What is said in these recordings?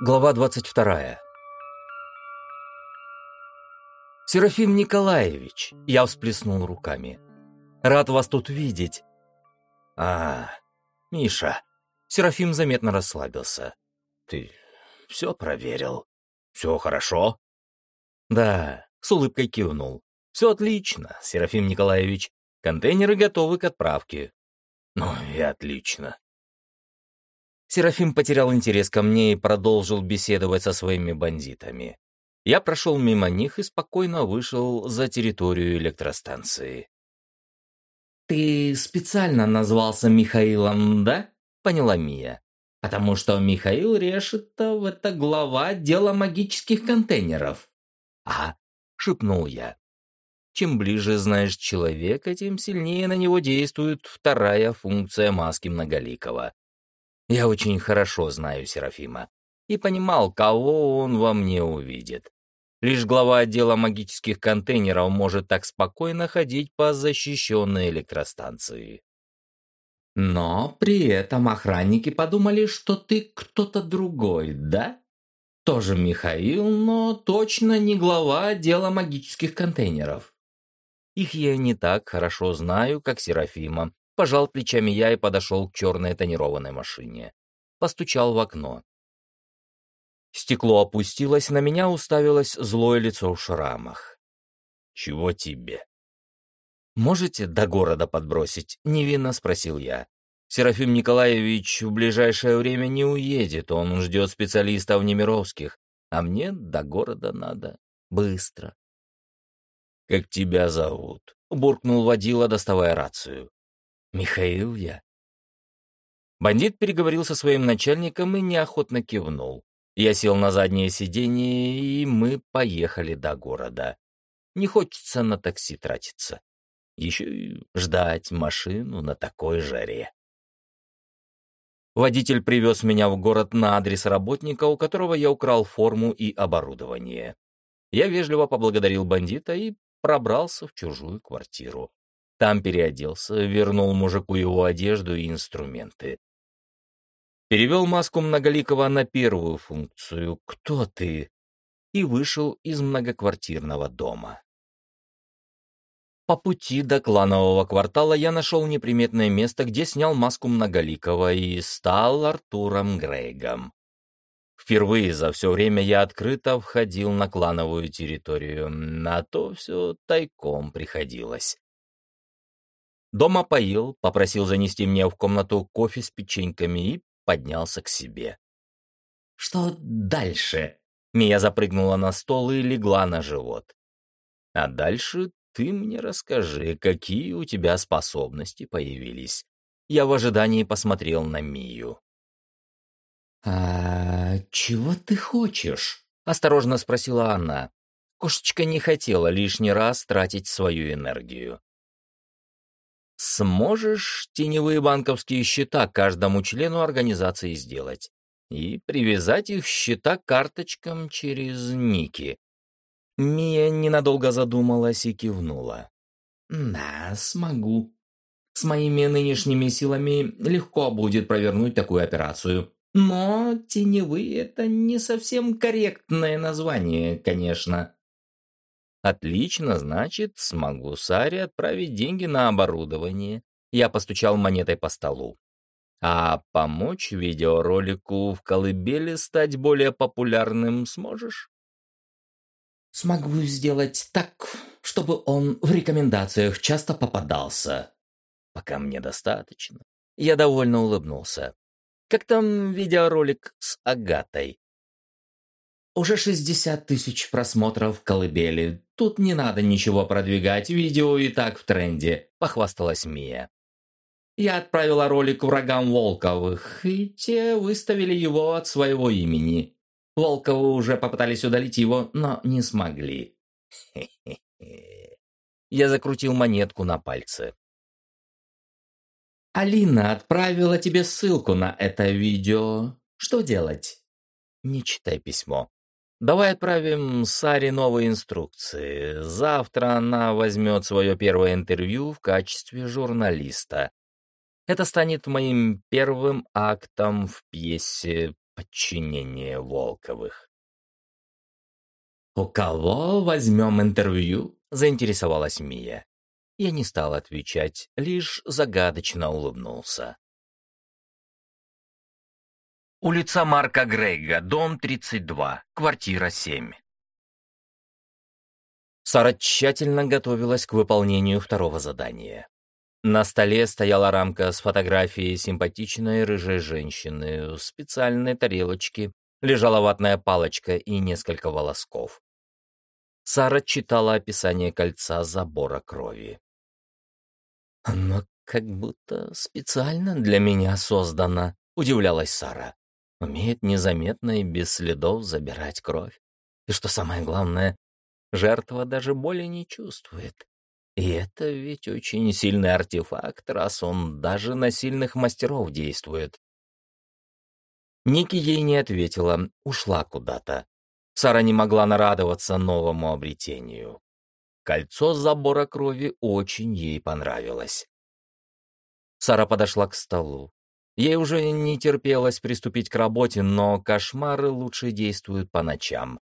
Глава 22. Серафим Николаевич, я всплеснул руками. Рад вас тут видеть. А, Миша. Серафим заметно расслабился. Ты все проверил? Все хорошо? Да, с улыбкой кивнул. Все отлично, Серафим Николаевич. Контейнеры готовы к отправке. Ну и отлично. Серафим потерял интерес ко мне и продолжил беседовать со своими бандитами. Я прошел мимо них и спокойно вышел за территорию электростанции. «Ты специально назвался Михаилом, да?» — поняла Мия. «Потому что Михаил Решетов — это глава отдела магических контейнеров». «А?» — шепнул я. Чем ближе знаешь человека, тем сильнее на него действует вторая функция маски Многоликого. Я очень хорошо знаю Серафима и понимал, кого он во мне увидит. Лишь глава отдела магических контейнеров может так спокойно ходить по защищенной электростанции. Но при этом охранники подумали, что ты кто-то другой, да? Тоже Михаил, но точно не глава отдела магических контейнеров. Их я не так хорошо знаю, как Серафима, Пожал плечами я и подошел к черной тонированной машине. Постучал в окно. Стекло опустилось, на меня уставилось злое лицо в шрамах. «Чего тебе?» «Можете до города подбросить?» — невинно спросил я. «Серафим Николаевич в ближайшее время не уедет, он ждет специалистов Немировских, а мне до города надо быстро». «Как тебя зовут?» — буркнул водила, доставая рацию. «Михаил я». Бандит переговорил со своим начальником и неохотно кивнул. Я сел на заднее сиденье, и мы поехали до города. Не хочется на такси тратиться. Еще и ждать машину на такой жаре. Водитель привез меня в город на адрес работника, у которого я украл форму и оборудование. Я вежливо поблагодарил бандита и пробрался в чужую квартиру. Там переоделся, вернул мужику его одежду и инструменты. Перевел маску Многоликого на первую функцию «Кто ты?» и вышел из многоквартирного дома. По пути до кланового квартала я нашел неприметное место, где снял маску Многоликого и стал Артуром Грейгом. Впервые за все время я открыто входил на клановую территорию, на то все тайком приходилось. Дома поил, попросил занести мне в комнату кофе с печеньками и поднялся к себе. «Что дальше?» Мия запрыгнула на стол и легла на живот. «А дальше ты мне расскажи, какие у тебя способности появились». Я в ожидании посмотрел на Мию. «А чего ты хочешь?» — осторожно спросила она. Кошечка не хотела лишний раз тратить свою энергию. Сможешь теневые банковские счета каждому члену организации сделать и привязать их счета карточкам через ники. Мия ненадолго задумалась и кивнула. «Да, смогу. С моими нынешними силами легко будет провернуть такую операцию. Но теневые — это не совсем корректное название, конечно. Отлично, значит, смогу Саре отправить деньги на оборудование. Я постучал монетой по столу. А помочь видеоролику в колыбели стать более популярным сможешь? Смогу сделать так, чтобы он в рекомендациях часто попадался. Пока мне достаточно. Я довольно улыбнулся. Как там видеоролик с Агатой? Уже 60 тысяч просмотров колыбели. Тут не надо ничего продвигать, видео и так в тренде», — похвасталась Мия. Я отправила ролик врагам Волковых, и те выставили его от своего имени. Волковы уже попытались удалить его, но не смогли. Я закрутил монетку на пальце. Алина отправила тебе ссылку на это видео. Что делать? Не читай письмо. Давай отправим Саре новые инструкции. Завтра она возьмет свое первое интервью в качестве журналиста. Это станет моим первым актом в пьесе подчинение Волковых. «У кого возьмем интервью?» — заинтересовалась Мия. Я не стал отвечать, лишь загадочно улыбнулся. Улица Марка Грейга, дом 32, квартира 7. Сара тщательно готовилась к выполнению второго задания. На столе стояла рамка с фотографией симпатичной рыжей женщины, в специальной тарелочке лежала ватная палочка и несколько волосков. Сара читала описание кольца забора крови. «Оно как будто специально для меня создано», — удивлялась Сара. «Умеет незаметно и без следов забирать кровь. И что самое главное, жертва даже боли не чувствует. И это ведь очень сильный артефакт, раз он даже на сильных мастеров действует. Ники ей не ответила, ушла куда-то. Сара не могла нарадоваться новому обретению. Кольцо забора крови очень ей понравилось. Сара подошла к столу. Ей уже не терпелось приступить к работе, но кошмары лучше действуют по ночам.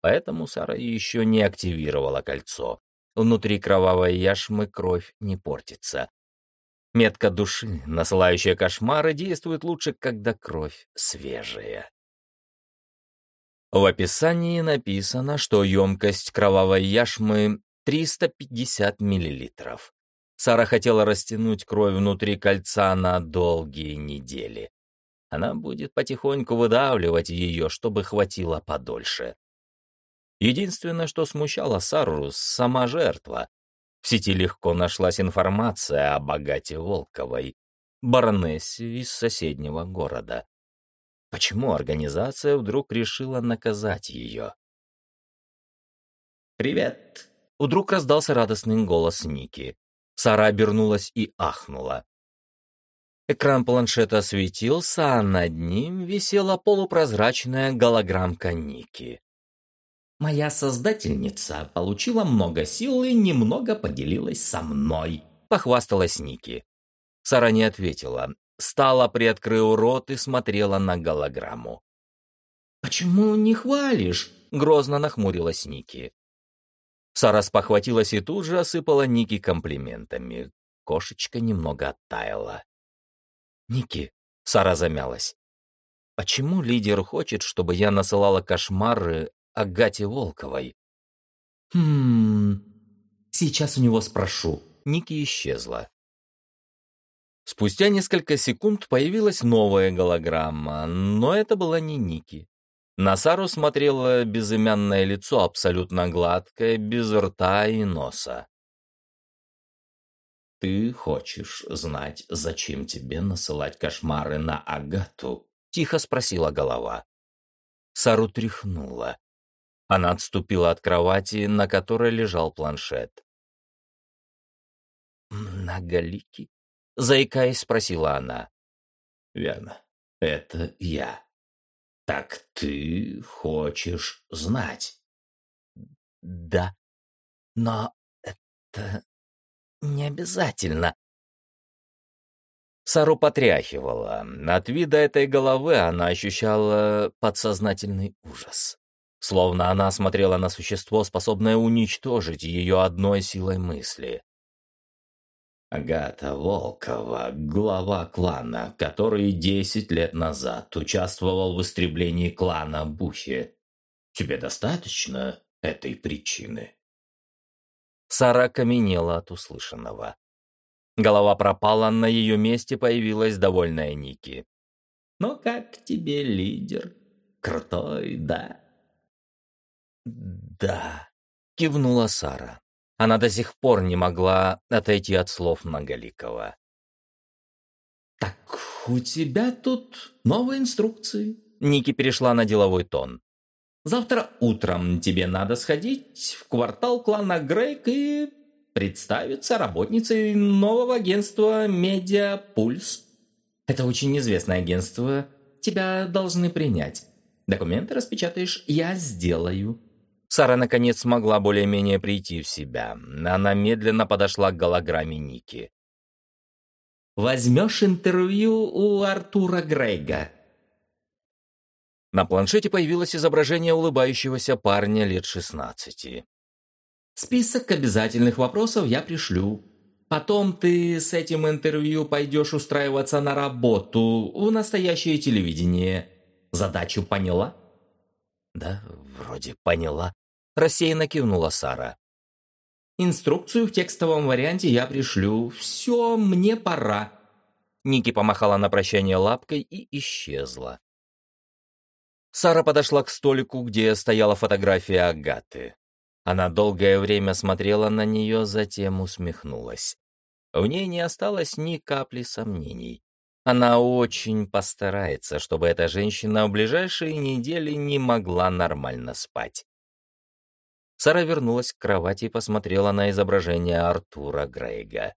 Поэтому Сара еще не активировала кольцо. Внутри кровавой яшмы кровь не портится. Метка души, насылающая кошмары, действует лучше, когда кровь свежая. В описании написано, что емкость кровавой яшмы 350 мл. Сара хотела растянуть кровь внутри кольца на долгие недели. Она будет потихоньку выдавливать ее, чтобы хватило подольше. Единственное, что смущало Сару, сама жертва. В сети легко нашлась информация о богате Волковой, баронессе из соседнего города. Почему организация вдруг решила наказать ее? «Привет!» — вдруг раздался радостный голос Ники. Сара обернулась и ахнула. Экран планшета осветился, а над ним висела полупрозрачная голограммка Ники. Моя создательница получила много сил и немного поделилась со мной», — похвасталась Ники. Сара не ответила. Стала, приоткрыв рот и смотрела на голограмму. «Почему не хвалишь?» — грозно нахмурилась Ники. Сара спохватилась и тут же осыпала Ники комплиментами. Кошечка немного оттаяла. «Ники», — Сара замялась, — «почему лидер хочет, чтобы я насылала кошмары, Агате Волковой. «Хм... Сейчас у него спрошу». Ники исчезла. Спустя несколько секунд появилась новая голограмма, но это была не Ники. На Сару смотрело безымянное лицо, абсолютно гладкое, без рта и носа. «Ты хочешь знать, зачем тебе насылать кошмары на Агату?» — тихо спросила голова. Сару тряхнула. Она отступила от кровати, на которой лежал планшет. «Многоликий?» — заикаясь, спросила она. «Верно, это я. Так ты хочешь знать?» «Да, но это не обязательно». Сару потряхивала. От вида этой головы она ощущала подсознательный ужас. Словно она смотрела на существо, способное уничтожить ее одной силой мысли. Агата Волкова, глава клана, который десять лет назад участвовал в истреблении клана Бухи. Тебе достаточно этой причины?» Сара каменела от услышанного. Голова пропала, на ее месте появилась довольная Ники. «Ну как тебе, лидер? Крутой, да?» «Да», — кивнула Сара. Она до сих пор не могла отойти от слов Многоликова. «Так у тебя тут новые инструкции?» Ники перешла на деловой тон. «Завтра утром тебе надо сходить в квартал клана Грейк и представиться работницей нового агентства «Медиа Пульс». Это очень известное агентство. Тебя должны принять. Документы распечатаешь, я сделаю. Сара наконец смогла более-менее прийти в себя. Она медленно подошла к голограмме Ники. «Возьмешь интервью у Артура Грейга?» На планшете появилось изображение улыбающегося парня лет 16. «Список обязательных вопросов я пришлю. Потом ты с этим интервью пойдешь устраиваться на работу в настоящее телевидение. Задачу поняла?» «Да, вроде поняла», — рассеянно кивнула Сара. «Инструкцию в текстовом варианте я пришлю. Все, мне пора». Ники помахала на прощание лапкой и исчезла. Сара подошла к столику, где стояла фотография Агаты. Она долгое время смотрела на нее, затем усмехнулась. В ней не осталось ни капли сомнений. Она очень постарается, чтобы эта женщина в ближайшие недели не могла нормально спать. Сара вернулась к кровати и посмотрела на изображение Артура Грейга.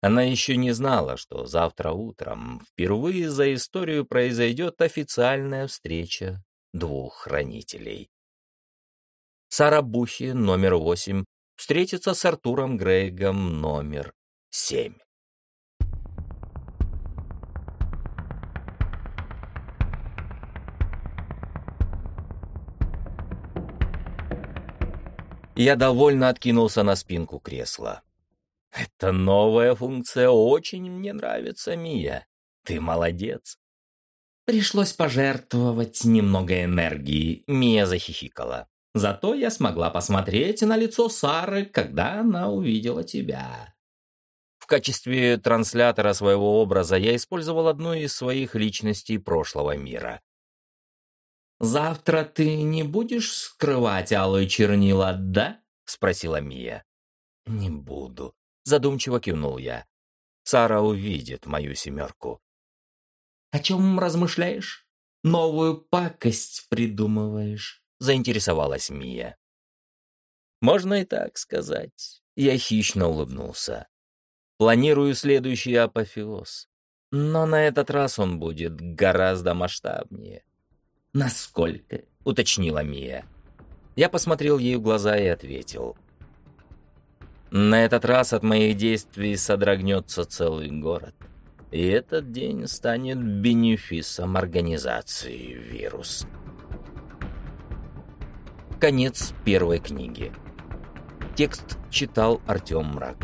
Она еще не знала, что завтра утром впервые за историю произойдет официальная встреча двух хранителей. Сара Бухи, номер восемь, встретится с Артуром Грейгом, номер семь. Я довольно откинулся на спинку кресла. Эта новая функция очень мне нравится, Мия. Ты молодец. Пришлось пожертвовать немного энергии, Мия захихикала. Зато я смогла посмотреть на лицо Сары, когда она увидела тебя. В качестве транслятора своего образа я использовал одну из своих личностей прошлого мира. «Завтра ты не будешь скрывать алые чернила, да?» — спросила Мия. «Не буду», Задумчиво кивнул я. Сара увидит мою семерку. «О чем размышляешь? Новую пакость придумываешь?» Заинтересовалась Мия. «Можно и так сказать». Я хищно улыбнулся. «Планирую следующий апофеоз. Но на этот раз он будет гораздо масштабнее». «Насколько?» — уточнила Мия. Я посмотрел ей в глаза и ответил. На этот раз от моих действий содрогнется целый город. И этот день станет бенефисом организации «Вирус». Конец первой книги. Текст читал Артем Мрак.